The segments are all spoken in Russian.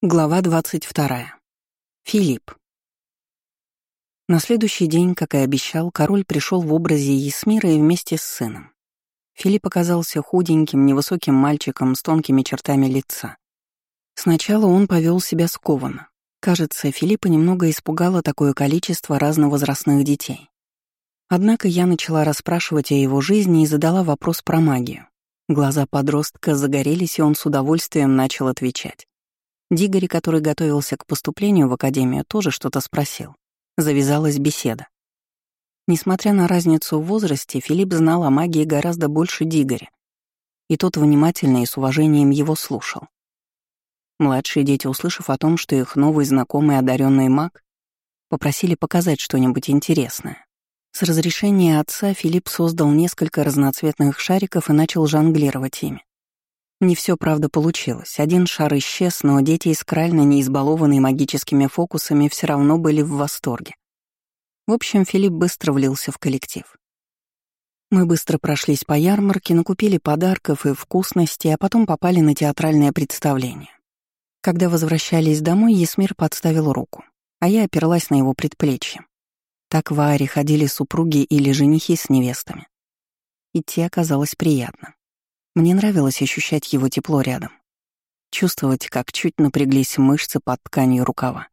Глава 22. Филипп. На следующий день, как и обещал, король пришел в образе Есмира и вместе с сыном. Филипп оказался худеньким, невысоким мальчиком с тонкими чертами лица. Сначала он повел себя скованно. Кажется, Филиппа немного испугало такое количество разновозрастных детей. Однако я начала расспрашивать о его жизни и задала вопрос про магию. Глаза подростка загорелись, и он с удовольствием начал отвечать. Дигори, который готовился к поступлению в академию, тоже что-то спросил. Завязалась беседа. Несмотря на разницу в возрасте, Филипп знал о магии гораздо больше Дигори, и тот внимательно и с уважением его слушал. Младшие дети, услышав о том, что их новый знакомый одаренный маг, попросили показать что-нибудь интересное. С разрешения отца Филипп создал несколько разноцветных шариков и начал жонглировать ими. Не все, правда, получилось. Один шар исчез, но дети искрально не избалованные магическими фокусами все равно были в восторге. В общем, Филипп быстро влился в коллектив. Мы быстро прошлись по ярмарке, накупили подарков и вкусностей, а потом попали на театральное представление. Когда возвращались домой, Есмир подставил руку, а я оперлась на его предплечье. Так в Ааре ходили супруги или женихи с невестами. Идти оказалось приятно. Мне нравилось ощущать его тепло рядом. Чувствовать, как чуть напряглись мышцы под тканью рукава.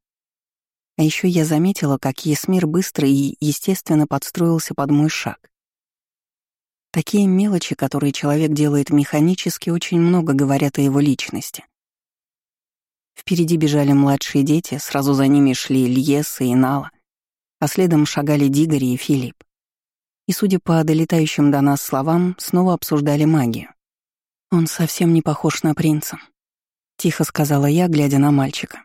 А еще я заметила, как Есмир быстро и, естественно, подстроился под мой шаг. Такие мелочи, которые человек делает механически, очень много говорят о его личности. Впереди бежали младшие дети, сразу за ними шли Льеса и Нала, а следом шагали Дигори и Филипп. И, судя по долетающим до нас словам, снова обсуждали магию. «Он совсем не похож на принца», — тихо сказала я, глядя на мальчика.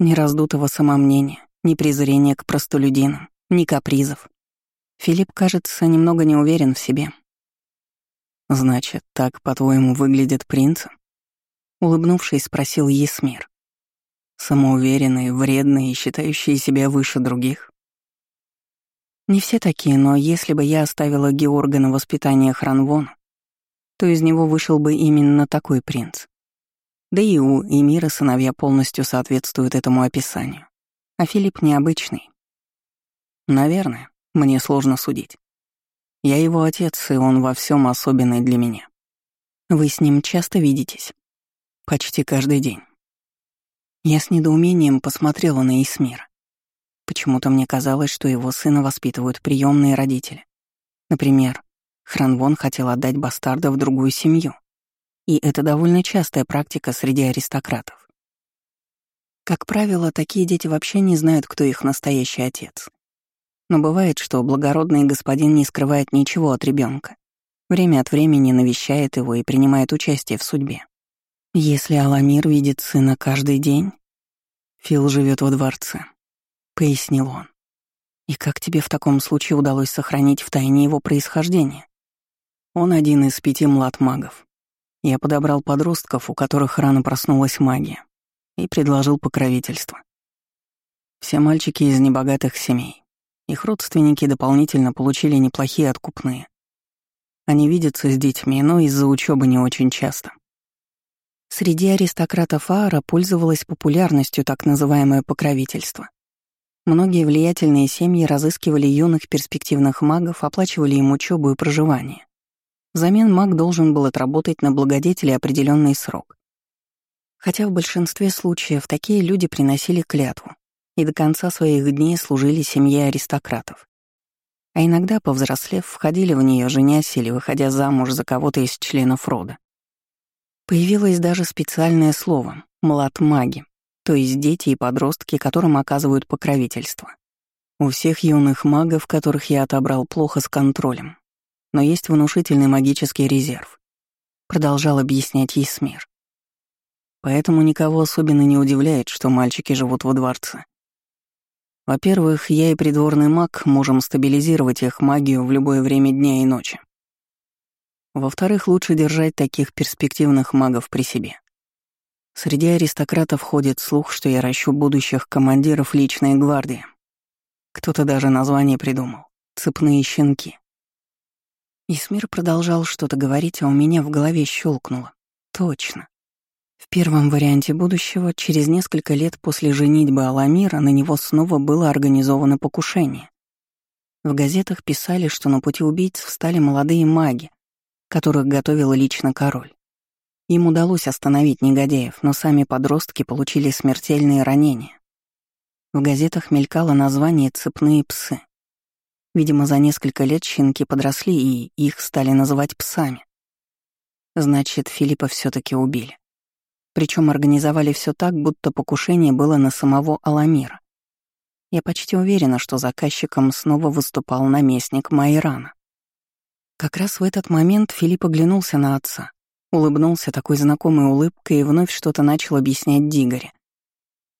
Ни раздутого самомнения, ни презрения к простолюдинам, ни капризов. Филипп, кажется, немного не уверен в себе. «Значит, так, по-твоему, выглядит принц?» Улыбнувшись, спросил Есмир. «Самоуверенные, вредные и считающие себя выше других?» «Не все такие, но если бы я оставила Георга на воспитание Хранвона, то из него вышел бы именно такой принц. Да и у Эмира сыновья полностью соответствуют этому описанию. А Филипп необычный. Наверное, мне сложно судить. Я его отец, и он во всем особенный для меня. Вы с ним часто видитесь? Почти каждый день. Я с недоумением посмотрела на Исмира. Почему-то мне казалось, что его сына воспитывают приемные родители. Например, Хранвон хотел отдать бастарда в другую семью. И это довольно частая практика среди аристократов. Как правило, такие дети вообще не знают, кто их настоящий отец. Но бывает, что благородный господин не скрывает ничего от ребенка. Время от времени навещает его и принимает участие в судьбе. Если Аламир видит сына каждый день, Фил живет во дворце, пояснил он. И как тебе в таком случае удалось сохранить в тайне его происхождение? Он один из пяти млад-магов. Я подобрал подростков, у которых рано проснулась магия, и предложил покровительство. Все мальчики из небогатых семей. Их родственники дополнительно получили неплохие откупные. Они видятся с детьми, но из-за учебы не очень часто. Среди аристократов Аара пользовалось популярностью так называемое покровительство. Многие влиятельные семьи разыскивали юных перспективных магов, оплачивали им учебу и проживание. Взамен маг должен был отработать на благодетеле определенный срок. Хотя в большинстве случаев такие люди приносили клятву и до конца своих дней служили семье аристократов. А иногда, повзрослев, входили в нее, женясь или выходя замуж за кого-то из членов рода. Появилось даже специальное слово «млад-маги», то есть дети и подростки, которым оказывают покровительство. У всех юных магов, которых я отобрал плохо с контролем, но есть внушительный магический резерв. Продолжал объяснять Есмир. Поэтому никого особенно не удивляет, что мальчики живут во дворце. Во-первых, я и придворный маг можем стабилизировать их магию в любое время дня и ночи. Во-вторых, лучше держать таких перспективных магов при себе. Среди аристократов ходит слух, что я ращу будущих командиров личной гвардии. Кто-то даже название придумал — «Цепные щенки». Исмир продолжал что-то говорить, а у меня в голове щелкнуло. Точно. В первом варианте будущего, через несколько лет после женитьбы Аламира, на него снова было организовано покушение. В газетах писали, что на пути убийц встали молодые маги, которых готовил лично король. Им удалось остановить негодяев, но сами подростки получили смертельные ранения. В газетах мелькало название «цепные псы». Видимо, за несколько лет щенки подросли, и их стали называть псами. Значит, Филиппа все таки убили. Причем организовали все так, будто покушение было на самого Аламира. Я почти уверена, что заказчиком снова выступал наместник Майрана. Как раз в этот момент Филипп оглянулся на отца, улыбнулся такой знакомой улыбкой и вновь что-то начал объяснять Дигоре.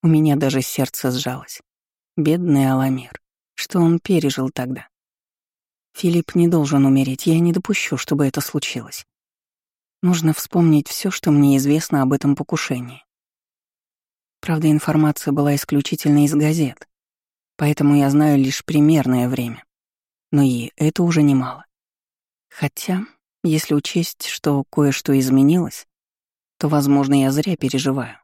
У меня даже сердце сжалось. Бедный Аламир. Что он пережил тогда? Филипп не должен умереть, я не допущу, чтобы это случилось. Нужно вспомнить все, что мне известно об этом покушении. Правда, информация была исключительно из газет, поэтому я знаю лишь примерное время. Но и это уже немало. Хотя, если учесть, что кое-что изменилось, то, возможно, я зря переживаю.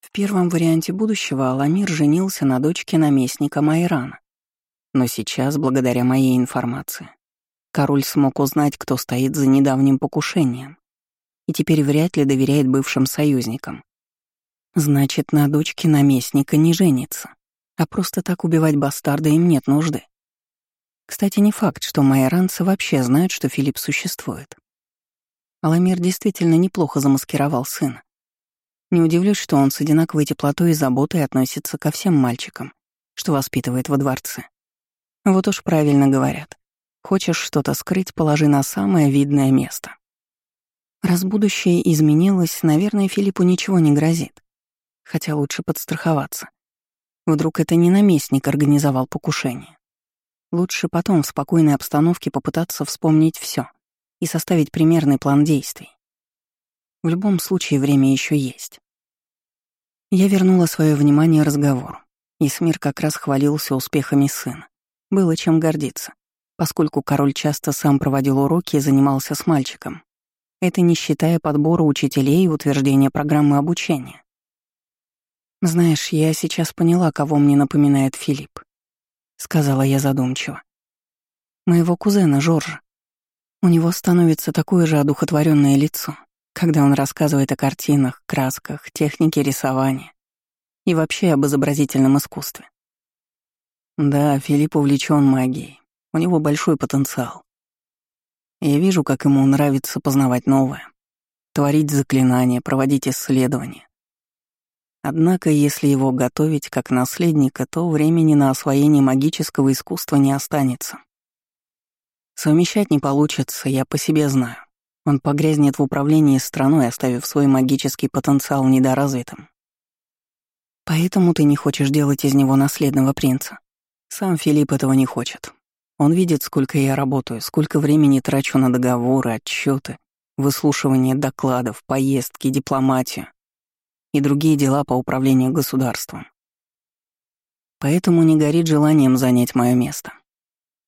В первом варианте будущего Аламир женился на дочке наместника Майрана. Но сейчас, благодаря моей информации, Король смог узнать, кто стоит за недавним покушением, и теперь вряд ли доверяет бывшим союзникам. Значит, на дочке наместника не женится, а просто так убивать бастарда им нет нужды. Кстати, не факт, что майоранцы вообще знают, что Филипп существует. Аламир действительно неплохо замаскировал сына. Не удивлюсь, что он с одинаковой теплотой и заботой относится ко всем мальчикам, что воспитывает во дворце. Вот уж правильно говорят. Хочешь что-то скрыть, положи на самое видное место. Раз будущее изменилось, наверное, Филиппу ничего не грозит. Хотя лучше подстраховаться. Вдруг это не наместник организовал покушение. Лучше потом в спокойной обстановке попытаться вспомнить все и составить примерный план действий. В любом случае время еще есть. Я вернула свое внимание разговору. Исмир как раз хвалился успехами сына. Было чем гордиться поскольку король часто сам проводил уроки и занимался с мальчиком. Это не считая подбора учителей и утверждения программы обучения. «Знаешь, я сейчас поняла, кого мне напоминает Филипп», — сказала я задумчиво. «Моего кузена Жоржа. У него становится такое же одухотворенное лицо, когда он рассказывает о картинах, красках, технике рисования и вообще об изобразительном искусстве. Да, Филипп увлечен магией, у него большой потенциал. Я вижу, как ему нравится познавать новое, творить заклинания, проводить исследования. Однако, если его готовить как наследника, то времени на освоение магического искусства не останется. Совмещать не получится, я по себе знаю. Он погрязнет в управлении страной, оставив свой магический потенциал недоразвитым. Поэтому ты не хочешь делать из него наследного принца. Сам Филипп этого не хочет. Он видит, сколько я работаю, сколько времени трачу на договоры, отчеты, выслушивание докладов, поездки, дипломатию и другие дела по управлению государством. Поэтому не горит желанием занять мое место.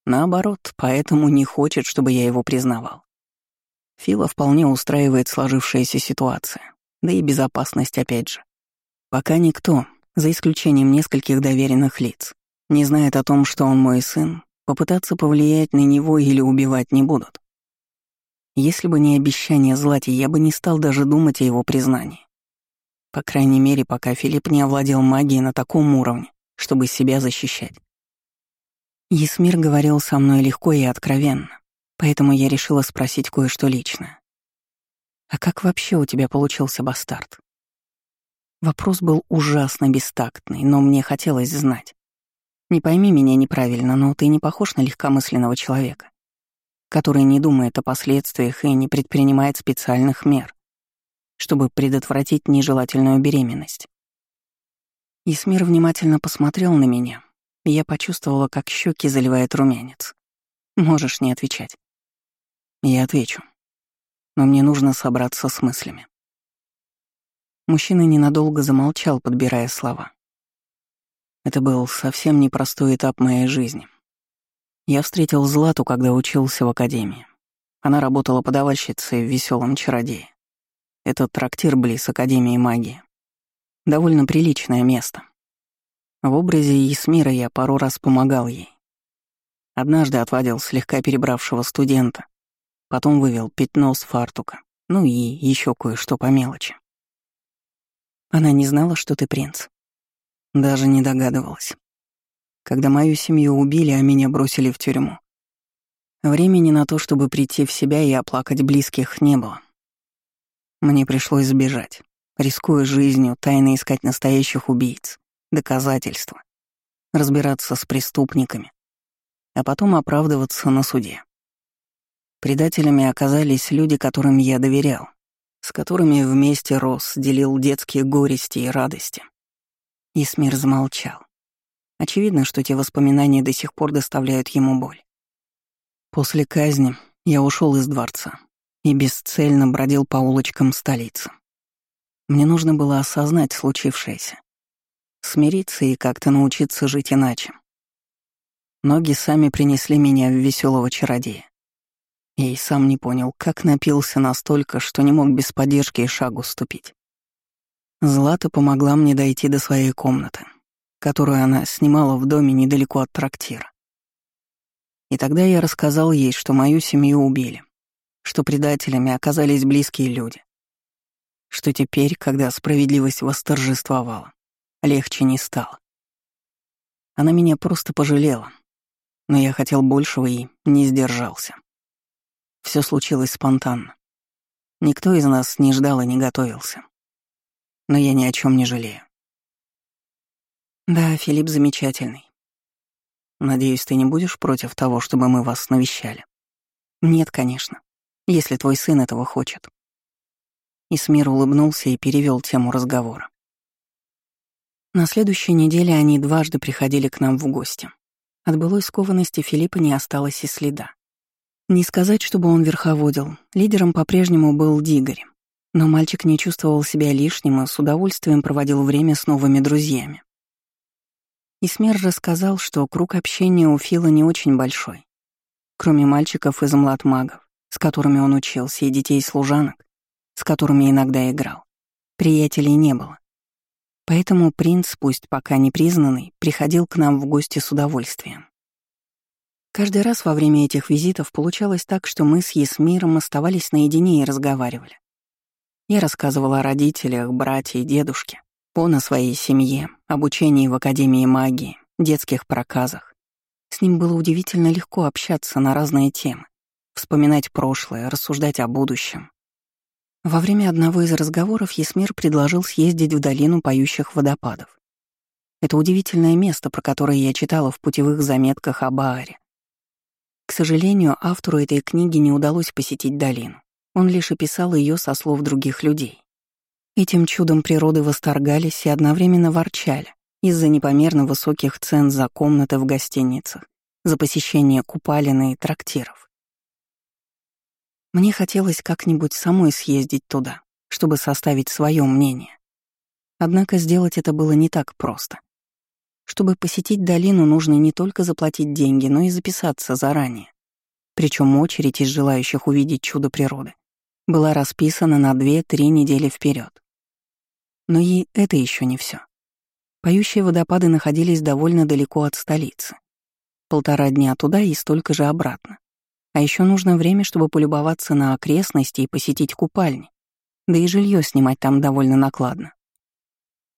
Наоборот, поэтому не хочет, чтобы я его признавал. Фила вполне устраивает сложившаяся ситуация, да и безопасность опять же. Пока никто, за исключением нескольких доверенных лиц, не знает о том, что он мой сын, Попытаться повлиять на него или убивать не будут. Если бы не обещание Злати, я бы не стал даже думать о его признании. По крайней мере, пока Филипп не овладел магией на таком уровне, чтобы себя защищать. Есмир говорил со мной легко и откровенно, поэтому я решила спросить кое-что личное. «А как вообще у тебя получился бастард?» Вопрос был ужасно бестактный, но мне хотелось знать. Не пойми меня неправильно, но ты не похож на легкомысленного человека, который не думает о последствиях и не предпринимает специальных мер, чтобы предотвратить нежелательную беременность. Исмир внимательно посмотрел на меня, и я почувствовала, как щеки заливает румянец. Можешь не отвечать. Я отвечу. Но мне нужно собраться с мыслями. Мужчина ненадолго замолчал, подбирая слова. Это был совсем непростой этап моей жизни. Я встретил Злату, когда учился в академии. Она работала подавальщицей в веселом чародее. Это трактир близ Академии магии. Довольно приличное место. В образе Исмира я пару раз помогал ей. Однажды отвадил слегка перебравшего студента, потом вывел пятно с фартука, ну и еще кое-что по мелочи. Она не знала, что ты принц. Даже не догадывалась. Когда мою семью убили, а меня бросили в тюрьму. Времени на то, чтобы прийти в себя и оплакать близких, не было. Мне пришлось сбежать, рискуя жизнью, тайно искать настоящих убийц, доказательства, разбираться с преступниками, а потом оправдываться на суде. Предателями оказались люди, которым я доверял, с которыми вместе рос, делил детские горести и радости. Исмир замолчал. Очевидно, что те воспоминания до сих пор доставляют ему боль. После казни я ушел из дворца и бесцельно бродил по улочкам столицы. Мне нужно было осознать случившееся, смириться и как-то научиться жить иначе. Ноги сами принесли меня в веселого чародея. Я и сам не понял, как напился настолько, что не мог без поддержки и шагу ступить. Злата помогла мне дойти до своей комнаты, которую она снимала в доме недалеко от трактира. И тогда я рассказал ей, что мою семью убили, что предателями оказались близкие люди, что теперь, когда справедливость восторжествовала, легче не стало. Она меня просто пожалела, но я хотел большего и не сдержался. Все случилось спонтанно. Никто из нас не ждал и не готовился. Но я ни о чем не жалею. Да, Филипп замечательный. Надеюсь, ты не будешь против того, чтобы мы вас навещали? Нет, конечно, если твой сын этого хочет. Исмир улыбнулся и перевел тему разговора. На следующей неделе они дважды приходили к нам в гости. От былой скованности Филиппа не осталось и следа. Не сказать, чтобы он верховодил, лидером по-прежнему был Дигорь. Но мальчик не чувствовал себя лишним и с удовольствием проводил время с новыми друзьями. Исмер рассказал, что круг общения у Фила не очень большой. Кроме мальчиков из млад-магов, с которыми он учился, и детей-служанок, с которыми иногда играл, приятелей не было. Поэтому принц, пусть пока не признанный, приходил к нам в гости с удовольствием. Каждый раз во время этих визитов получалось так, что мы с Есмиром оставались наедине и разговаривали. Я рассказывала о родителях, и дедушке, он о своей семье, обучении в Академии магии, детских проказах. С ним было удивительно легко общаться на разные темы, вспоминать прошлое, рассуждать о будущем. Во время одного из разговоров Есмир предложил съездить в долину поющих водопадов. Это удивительное место, про которое я читала в путевых заметках о Бааре. К сожалению, автору этой книги не удалось посетить долину. Он лишь описал ее со слов других людей. Этим чудом природы восторгались и одновременно ворчали из-за непомерно высоких цен за комнаты в гостиницах, за посещение купалин и трактиров. Мне хотелось как-нибудь самой съездить туда, чтобы составить свое мнение. Однако сделать это было не так просто. Чтобы посетить долину, нужно не только заплатить деньги, но и записаться заранее. Причем очередь из желающих увидеть чудо природы была расписана на 2-3 недели вперед. Но и это еще не все. Поющие водопады находились довольно далеко от столицы. Полтора дня туда и столько же обратно. А еще нужно время, чтобы полюбоваться на окрестности и посетить купальни. Да и жилье снимать там довольно накладно.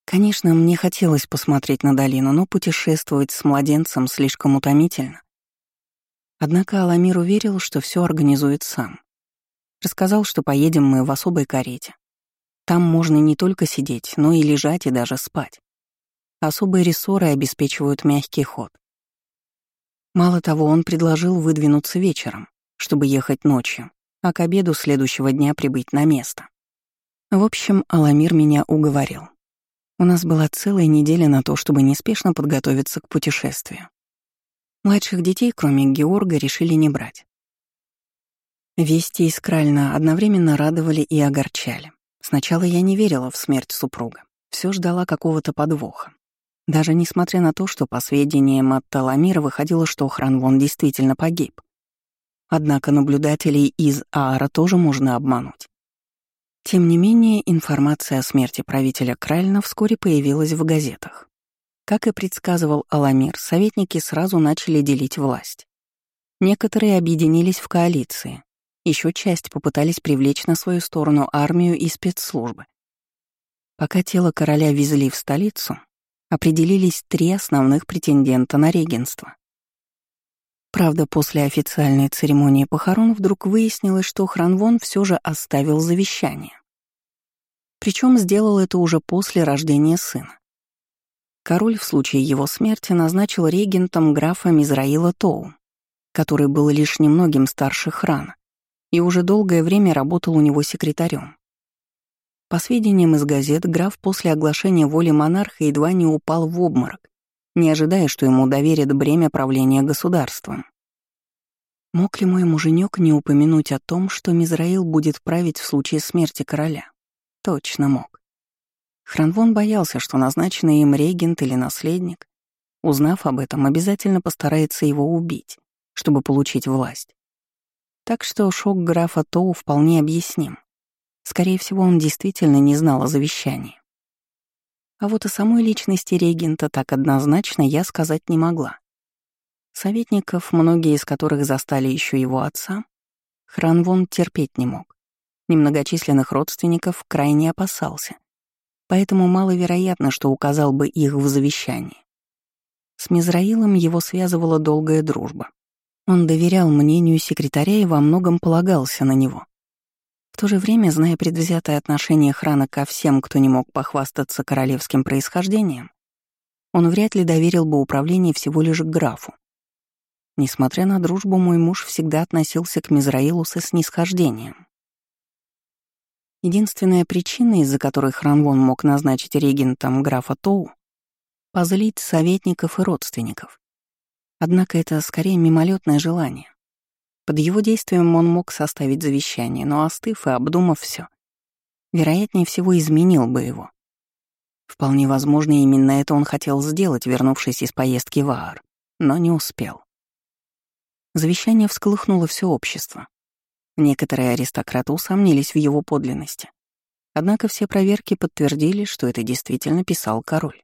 Конечно, мне хотелось посмотреть на долину, но путешествовать с младенцем слишком утомительно. Однако Аламир уверил, что все организует сам. Рассказал, что поедем мы в особой карете. Там можно не только сидеть, но и лежать и даже спать. Особые рессоры обеспечивают мягкий ход. Мало того, он предложил выдвинуться вечером, чтобы ехать ночью, а к обеду следующего дня прибыть на место. В общем, Аламир меня уговорил. У нас была целая неделя на то, чтобы неспешно подготовиться к путешествию. Младших детей, кроме Георга, решили не брать. Вести из Кральна одновременно радовали и огорчали. Сначала я не верила в смерть супруга, все ждала какого-то подвоха. Даже несмотря на то, что по сведениям от Таламира выходило, что Хранвон действительно погиб. Однако наблюдателей из Аара тоже можно обмануть. Тем не менее, информация о смерти правителя Кральна вскоре появилась в газетах. Как и предсказывал Аламир, советники сразу начали делить власть. Некоторые объединились в коалиции, еще часть попытались привлечь на свою сторону армию и спецслужбы. Пока тело короля везли в столицу, определились три основных претендента на регенство. Правда, после официальной церемонии похорон вдруг выяснилось, что Хранвон все же оставил завещание. Причем сделал это уже после рождения сына. Король в случае его смерти назначил регентом графа Мизраила Тоу, который был лишь немногим старше Храна и уже долгое время работал у него секретарем. По сведениям из газет, граф после оглашения воли монарха едва не упал в обморок, не ожидая, что ему доверят бремя правления государством. Мог ли мой муженек не упомянуть о том, что Мизраил будет править в случае смерти короля? Точно мог. Хранвон боялся, что назначенный им регент или наследник, узнав об этом, обязательно постарается его убить, чтобы получить власть. Так что шок графа Тоу вполне объясним. Скорее всего, он действительно не знал о завещании. А вот о самой личности регента так однозначно я сказать не могла. Советников, многие из которых застали еще его отца, Хранвон терпеть не мог. Немногочисленных родственников крайне опасался. Поэтому маловероятно, что указал бы их в завещании. С Мизраилом его связывала долгая дружба. Он доверял мнению секретаря и во многом полагался на него. В то же время, зная предвзятое отношение Храна ко всем, кто не мог похвастаться королевским происхождением, он вряд ли доверил бы управление всего лишь графу. Несмотря на дружбу, мой муж всегда относился к Мизраилу со снисхождением. Единственная причина, из-за которой Хранвон мог назначить регентом графа Тоу — позлить советников и родственников. Однако это скорее мимолетное желание. Под его действием он мог составить завещание, но остыв и обдумав все, вероятнее всего изменил бы его. Вполне возможно, именно это он хотел сделать, вернувшись из поездки в Аар, но не успел. Завещание всколыхнуло все общество. Некоторые аристократы усомнились в его подлинности. Однако все проверки подтвердили, что это действительно писал король.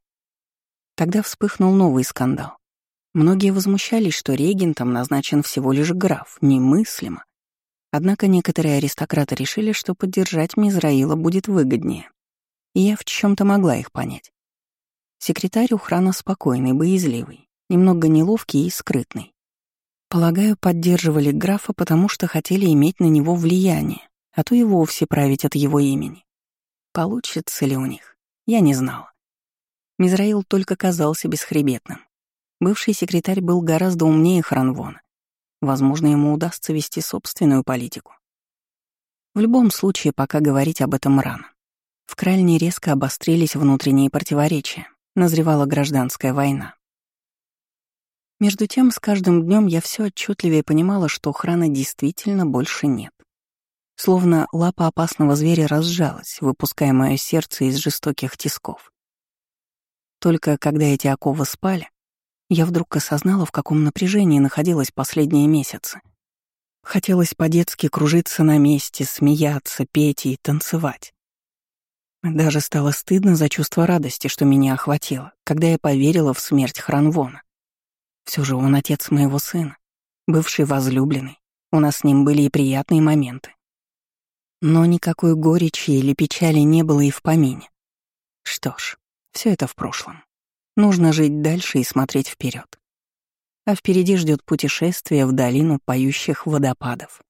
Тогда вспыхнул новый скандал. Многие возмущались, что регентом назначен всего лишь граф, немыслимо. Однако некоторые аристократы решили, что поддержать Мизраила будет выгоднее. И я в чем то могла их понять. Секретарь у храна спокойный, боязливый, немного неловкий и скрытный. Полагаю, поддерживали графа, потому что хотели иметь на него влияние, а то и вовсе править от его имени. Получится ли у них? Я не знала. Мизраил только казался бесхребетным. Бывший секретарь был гораздо умнее Хранвона. Возможно, ему удастся вести собственную политику. В любом случае, пока говорить об этом рано. В Кральне резко обострились внутренние противоречия, назревала гражданская война. Между тем, с каждым днем я все отчетливее понимала, что охраны действительно больше нет. Словно лапа опасного зверя разжалась, выпуская мое сердце из жестоких тисков. Только когда эти оковы спали, я вдруг осознала, в каком напряжении находилась последние месяцы. Хотелось по-детски кружиться на месте, смеяться, петь и танцевать. Даже стало стыдно за чувство радости, что меня охватило, когда я поверила в смерть Хранвона. Все же он отец моего сына, бывший возлюбленный. У нас с ним были и приятные моменты. Но никакой горечи или печали не было и в помине. Что ж, все это в прошлом. Нужно жить дальше и смотреть вперед. А впереди ждет путешествие в долину поющих водопадов.